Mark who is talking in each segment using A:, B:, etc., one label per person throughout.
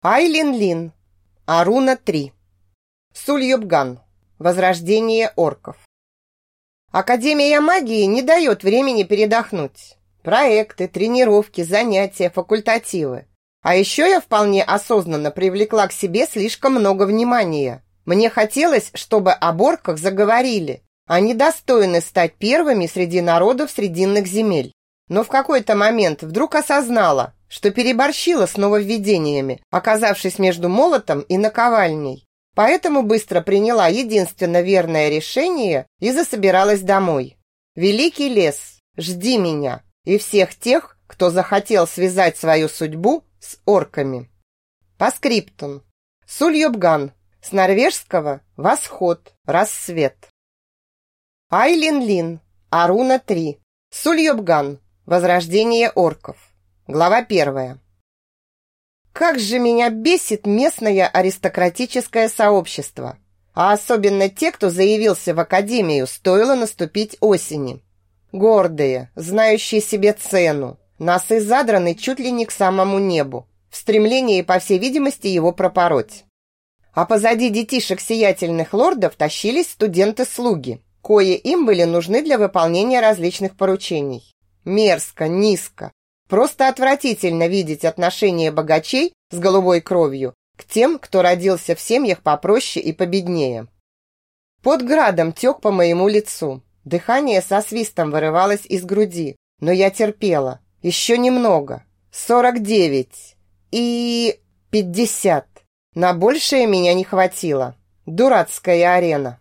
A: Айлин Лин. Аруна 3. Сульёбган. Возрождение орков. Академия магии не дает времени передохнуть. Проекты, тренировки, занятия, факультативы. А еще я вполне осознанно привлекла к себе слишком много внимания. Мне хотелось, чтобы о борках заговорили. Они достойны стать первыми среди народов срединных земель. Но в какой-то момент вдруг осознала, что переборщила с нововведениями, оказавшись между молотом и наковальней. Поэтому быстро приняла единственно верное решение и засобиралась домой. Великий лес, жди меня и всех тех, кто захотел связать свою судьбу с орками. По скриптум. Сульёбган. С норвежского «Восход», «Рассвет». Айлин Лин. Аруна 3. Сульёбган. Возрождение орков. Глава первая. Как же меня бесит местное аристократическое сообщество, а особенно те, кто заявился в академию, стоило наступить осени. Гордые, знающие себе цену, носы задраны чуть ли не к самому небу, в стремлении, по всей видимости, его пропороть. А позади детишек сиятельных лордов тащились студенты-слуги, кое им были нужны для выполнения различных поручений. Мерзко, низко, Просто отвратительно видеть отношение богачей с голубой кровью к тем, кто родился в семьях попроще и победнее. Под градом тек по моему лицу. Дыхание со свистом вырывалось из груди, но я терпела. Еще немного. Сорок девять. И... пятьдесят. На большее меня не хватило. Дурацкая арена.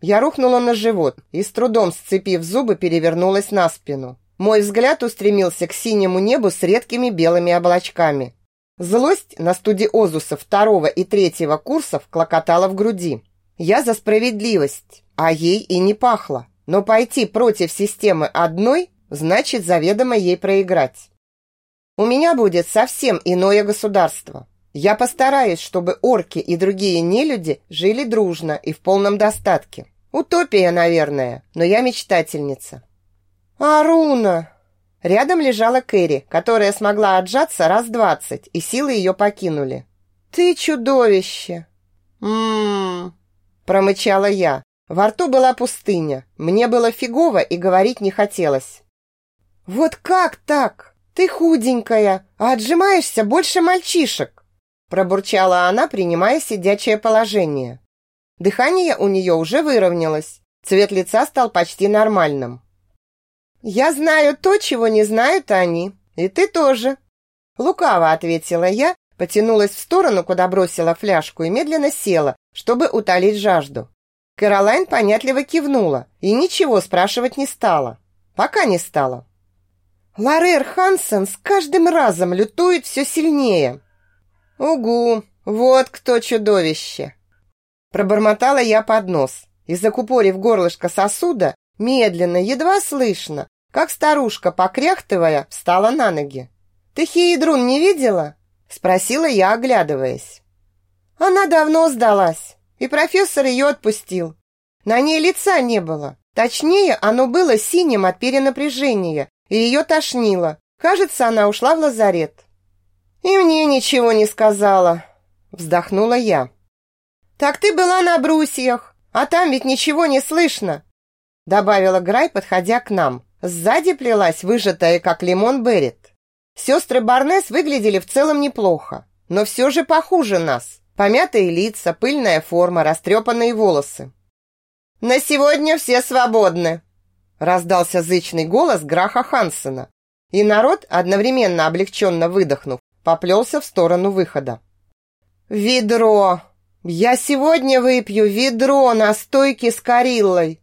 A: Я рухнула на живот и, с трудом сцепив зубы, перевернулась на спину. Мой взгляд устремился к синему небу с редкими белыми облачками. Злость на студиозуса второго и третьего курсов клокотала в груди. Я за справедливость, а ей и не пахло. Но пойти против системы одной значит заведомо ей проиграть. У меня будет совсем иное государство. Я постараюсь, чтобы орки и другие нелюди жили дружно и в полном достатке. Утопия, наверное, но я мечтательница. «Аруна!» Рядом лежала Кэрри, которая смогла отжаться раз двадцать, и силы ее покинули. «Ты чудовище!» «М-м-м!» промычала я. Во рту была пустыня. Мне было фигово и говорить не хотелось. «Вот как так? Ты худенькая, а отжимаешься больше мальчишек!» пробурчала она, принимая сидячее положение. Дыхание у нее уже выровнялось. Цвет лица стал почти нормальным. «Я знаю то, чего не знают они. И ты тоже». Лукаво ответила я, потянулась в сторону, куда бросила фляжку и медленно села, чтобы утолить жажду. Кэролайн понятливо кивнула и ничего спрашивать не стала. Пока не стала. Ларер Хансен с каждым разом лютует все сильнее. «Угу, вот кто чудовище!» Пробормотала я под нос и, закупорив горлышко сосуда, медленно, едва слышно, как старушка, покряхтывая, встала на ноги. «Ты Хейдрун не видела?» – спросила я, оглядываясь. Она давно сдалась, и профессор ее отпустил. На ней лица не было. Точнее, оно было синим от перенапряжения, и ее тошнило. Кажется, она ушла в лазарет. «И мне ничего не сказала», – вздохнула я. «Так ты была на брусьях, а там ведь ничего не слышно», – добавила Грай, подходя к нам. Сзади плелась выжатая, как лимон, Берет. Сестры Барнес выглядели в целом неплохо, но все же похуже нас. Помятые лица, пыльная форма, растрепанные волосы. «На сегодня все свободны!» Раздался зычный голос Граха Хансена, и народ, одновременно облегченно выдохнув, поплелся в сторону выхода. «Ведро! Я сегодня выпью ведро настойки с кориллой!»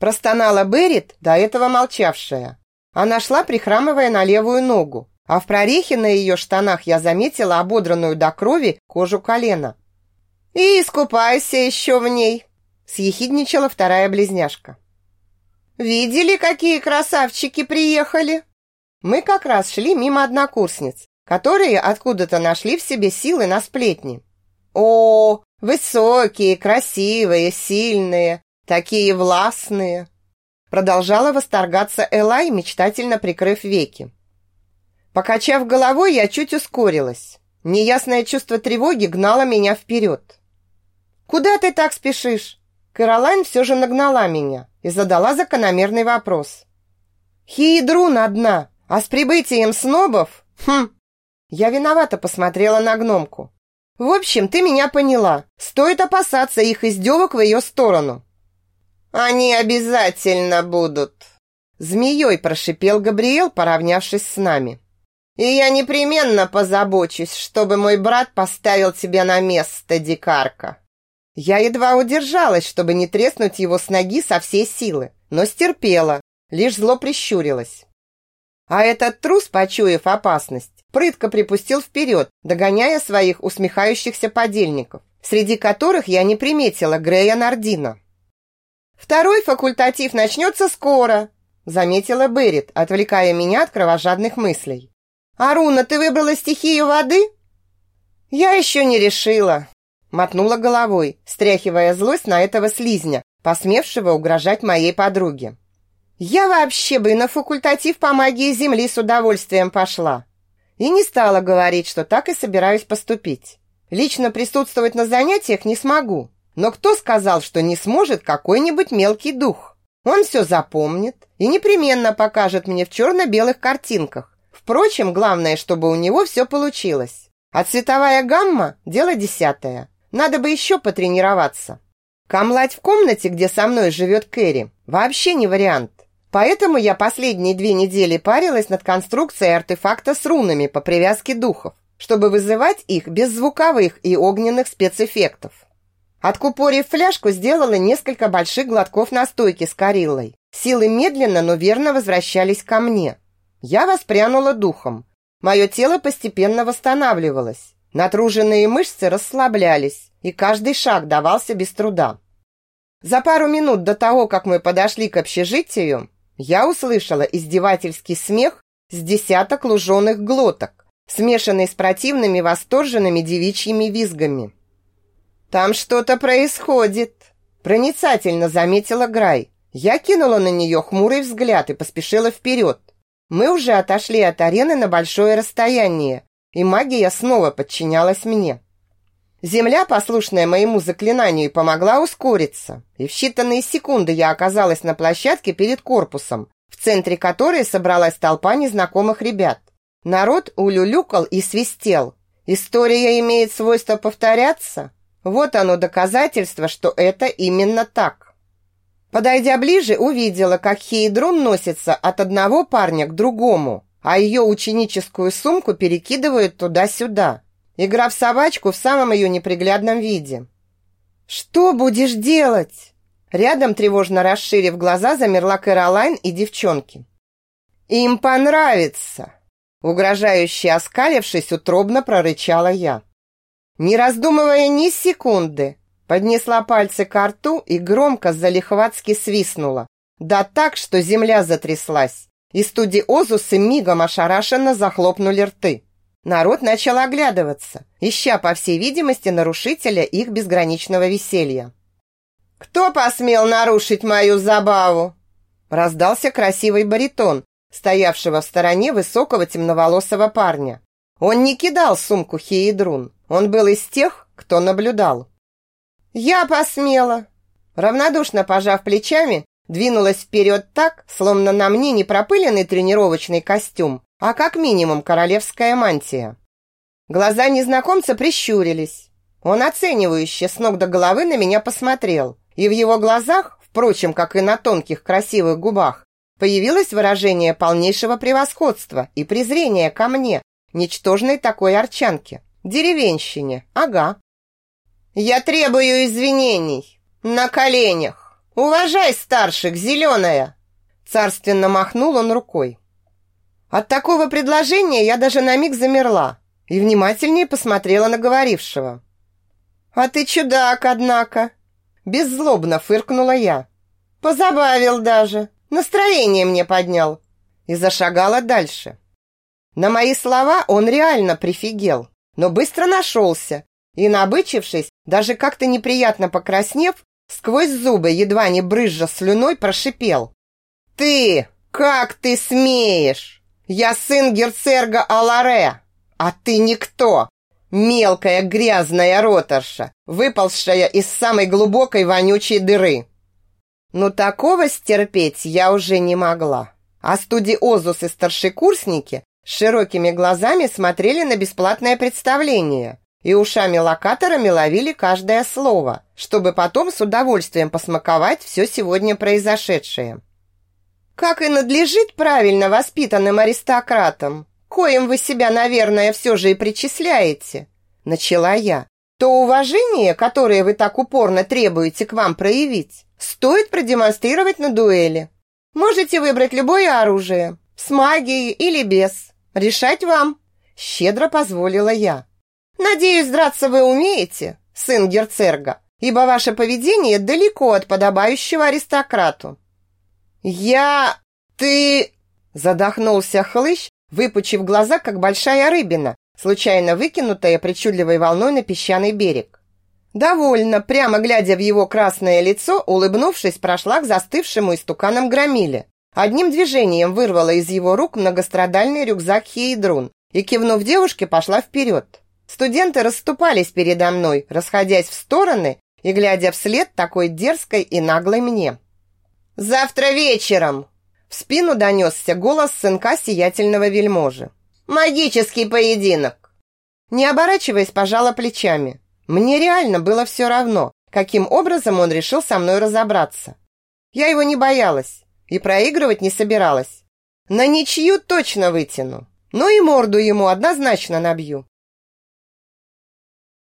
A: Простонала Берит, до этого молчавшая. Она шла, прихрамывая на левую ногу, а в прорехе на ее штанах я заметила ободранную до крови кожу колена. «И искупайся еще в ней!» – съехидничала вторая близняшка. «Видели, какие красавчики приехали?» Мы как раз шли мимо однокурсниц, которые откуда-то нашли в себе силы на сплетни. «О, высокие, красивые, сильные, Такие властные!» Продолжала восторгаться Элай, мечтательно прикрыв веки. Покачав головой, я чуть ускорилась. Неясное чувство тревоги гнало меня вперед. «Куда ты так спешишь?» Каролайн все же нагнала меня и задала закономерный вопрос. «Хиедрун одна, а с прибытием снобов? Хм!» Я виновато посмотрела на гномку. «В общем, ты меня поняла. Стоит опасаться их издевок в ее сторону». «Они обязательно будут!» Змеей прошипел Габриэл, поравнявшись с нами. «И я непременно позабочусь, чтобы мой брат поставил тебя на место, дикарка!» Я едва удержалась, чтобы не треснуть его с ноги со всей силы, но стерпела, лишь зло прищурилась. А этот трус, почуяв опасность, прытко припустил вперед, догоняя своих усмехающихся подельников, среди которых я не приметила Грея Нардина. «Второй факультатив начнется скоро», заметила Берет, отвлекая меня от кровожадных мыслей. «Аруна, ты выбрала стихию воды?» «Я еще не решила», Мотнула головой, стряхивая злость на этого слизня, посмевшего угрожать моей подруге. Я вообще бы на факультатив по магии Земли с удовольствием пошла. И не стала говорить, что так и собираюсь поступить. Лично присутствовать на занятиях не смогу. Но кто сказал, что не сможет какой-нибудь мелкий дух? Он все запомнит и непременно покажет мне в черно-белых картинках. Впрочем, главное, чтобы у него все получилось. А цветовая гамма – дело десятое. Надо бы еще потренироваться. Камлать в комнате, где со мной живет Кэрри, вообще не вариант. Поэтому я последние две недели парилась над конструкцией артефакта с рунами по привязке духов, чтобы вызывать их без звуковых и огненных спецэффектов. Откупорив фляжку, сделала несколько больших глотков настойки с кориллой. Силы медленно, но верно возвращались ко мне. Я воспрянула духом. Мое тело постепенно восстанавливалось. Натруженные мышцы расслаблялись, и каждый шаг давался без труда. За пару минут до того, как мы подошли к общежитию, я услышала издевательский смех с десяток луженых глоток, смешанный с противными восторженными девичьими визгами. «Там что-то происходит», – проницательно заметила Грай. Я кинула на нее хмурый взгляд и поспешила вперед. Мы уже отошли от арены на большое расстояние, и магия снова подчинялась мне. Земля, послушная моему заклинанию, помогла ускориться, и в считанные секунды я оказалась на площадке перед корпусом, в центре которой собралась толпа незнакомых ребят. Народ улюлюкал и свистел. История имеет свойство повторяться. Вот оно доказательство, что это именно так. Подойдя ближе, увидела, как Хейдрун носится от одного парня к другому, а ее ученическую сумку перекидывают туда-сюда. Игра в собачку в самом ее неприглядном виде. «Что будешь делать?» Рядом, тревожно расширив глаза, замерла Кэролайн и девчонки. «Им понравится!» Угрожающе оскалившись, утробно прорычала я. Не раздумывая ни секунды, поднесла пальцы к рту и громко залихватски свистнула. Да так, что земля затряслась и студиозусы мигом ошарашенно захлопнули рты. Народ начал оглядываться, ища, по всей видимости, нарушителя их безграничного веселья. «Кто посмел нарушить мою забаву?» Раздался красивый баритон, стоявшего в стороне высокого темноволосого парня. Он не кидал сумку Хеидрун, он был из тех, кто наблюдал. «Я посмела!» Равнодушно пожав плечами, двинулась вперед так, словно на мне не пропыленный тренировочный костюм, а как минимум королевская мантия. Глаза незнакомца прищурились. Он оценивающе с ног до головы на меня посмотрел, и в его глазах, впрочем, как и на тонких красивых губах, появилось выражение полнейшего превосходства и презрения ко мне, ничтожной такой арчанке, деревенщине, ага. «Я требую извинений! На коленях!» «Уважай старших, зеленая!» Царственно махнул он рукой. От такого предложения я даже на миг замерла и внимательнее посмотрела на говорившего. «А ты чудак, однако!» Беззлобно фыркнула я. «Позабавил даже, настроение мне поднял!» И зашагала дальше. На мои слова он реально прифигел, но быстро нашелся и, набычившись, даже как-то неприятно покраснев, Сквозь зубы, едва не брызжа слюной, прошипел. «Ты! Как ты смеешь? Я сын герцерга Аларе, а ты никто! Мелкая грязная роторша, выползшая из самой глубокой вонючей дыры. Но такого стерпеть я уже не могла. А студиозус и старшекурсники с широкими глазами смотрели на бесплатное представление и ушами-локаторами ловили каждое слово, чтобы потом с удовольствием посмаковать все сегодня произошедшее. Как и надлежит правильно воспитанным аристократам, коим вы себя, наверное, все же и причисляете, начала я, то уважение, которое вы так упорно требуете к вам проявить, стоит продемонстрировать на дуэли. Можете выбрать любое оружие, с магией или без. Решать вам. Щедро позволила я. Надеюсь, драться вы умеете, сын герцерга, ибо ваше поведение далеко от подобающего аристократу. Я... ты... Задохнулся хлыщ, выпучив глаза, как большая рыбина, случайно выкинутая причудливой волной на песчаный берег. Довольно, прямо глядя в его красное лицо, улыбнувшись, прошла к застывшему истуканам громиле. Одним движением вырвала из его рук многострадальный рюкзак Хейдрун и, кивнув девушке, пошла вперед. Студенты расступались передо мной, расходясь в стороны и глядя вслед такой дерзкой и наглой мне. «Завтра вечером!» В спину донесся голос сынка сиятельного вельможи. «Магический поединок!» Не оборачиваясь, пожала плечами. Мне реально было все равно, каким образом он решил со мной разобраться. Я его не боялась и проигрывать не собиралась. На ничью точно вытяну, но и морду ему однозначно набью.